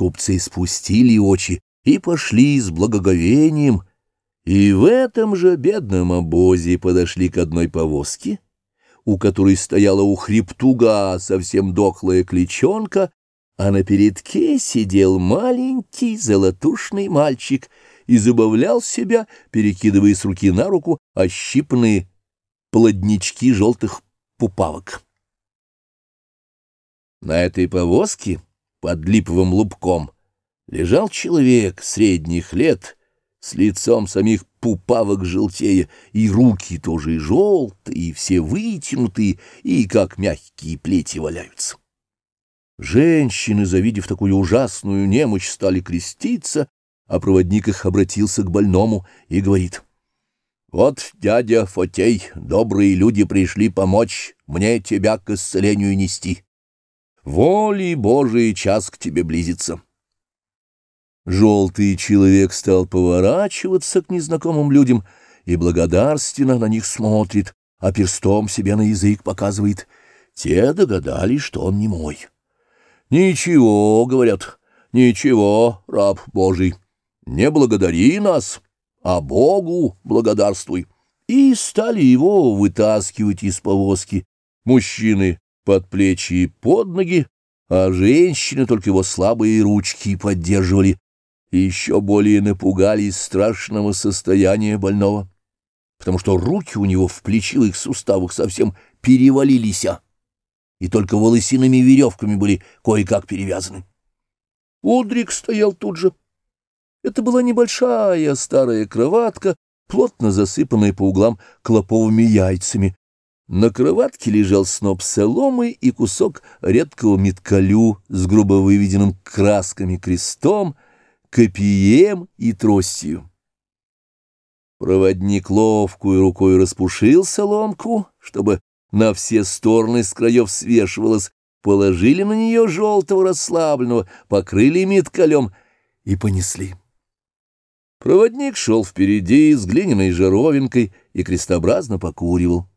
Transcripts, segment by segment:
Купцы спустили очи и пошли с благоговением, и в этом же бедном обозе подошли к одной повозке, у которой стояла у хребтуга совсем дохлая кличонка, а на передке сидел маленький золотушный мальчик и забавлял себя, перекидывая с руки на руку ощипанные плоднички желтых пупавок. На этой повозке под липовым лубком лежал человек средних лет, с лицом самих пупавок желтее, и руки тоже и желтые, и все вытянутые, и как мягкие плети валяются. Женщины, завидев такую ужасную немощь, стали креститься, а проводник их обратился к больному и говорит, «Вот, дядя Фотей, добрые люди пришли помочь мне тебя к исцелению нести. Воли Божией час к тебе близится». Желтый человек стал поворачиваться к незнакомым людям и благодарственно на них смотрит, а перстом себе на язык показывает. Те догадались, что он не мой. «Ничего, — говорят, — ничего, раб Божий, не благодари нас, а Богу благодарствуй». И стали его вытаскивать из повозки. Мужчины под плечи и под ноги, а женщины только его слабые ручки поддерживали, и еще более напугались страшного состояния больного, потому что руки у него в плечевых суставах совсем перевалились, и только волосиными веревками были кое-как перевязаны. Удрик стоял тут же. Это была небольшая старая кроватка, плотно засыпанная по углам клоповыми яйцами, на кроватке лежал сноп соломы и кусок редкого меткалю с грубо выведенным красками крестом, копием и тростью. Проводник ловкую рукой распушил соломку, чтобы на все стороны с краев свешивалось, положили на нее желтого расслабленного, покрыли меткалем и понесли. Проводник шел впереди с глиняной жаровинкой и крестообразно покуривал.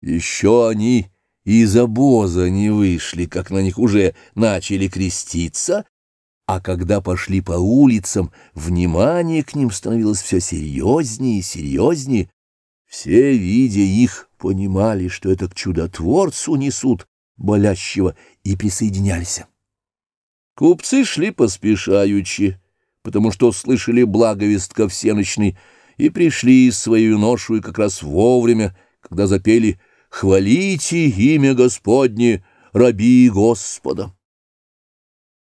Еще они из обоза не вышли, как на них уже начали креститься, а когда пошли по улицам, внимание к ним становилось все серьезнее и серьезнее. Все, видя их, понимали, что это к чудотворцу несут болящего, и присоединялись. Купцы шли поспешаючи, потому что слышали благовестка всеночный, и пришли свою ношу и как раз вовремя, когда запели «Хвалите имя Господне, раби Господа».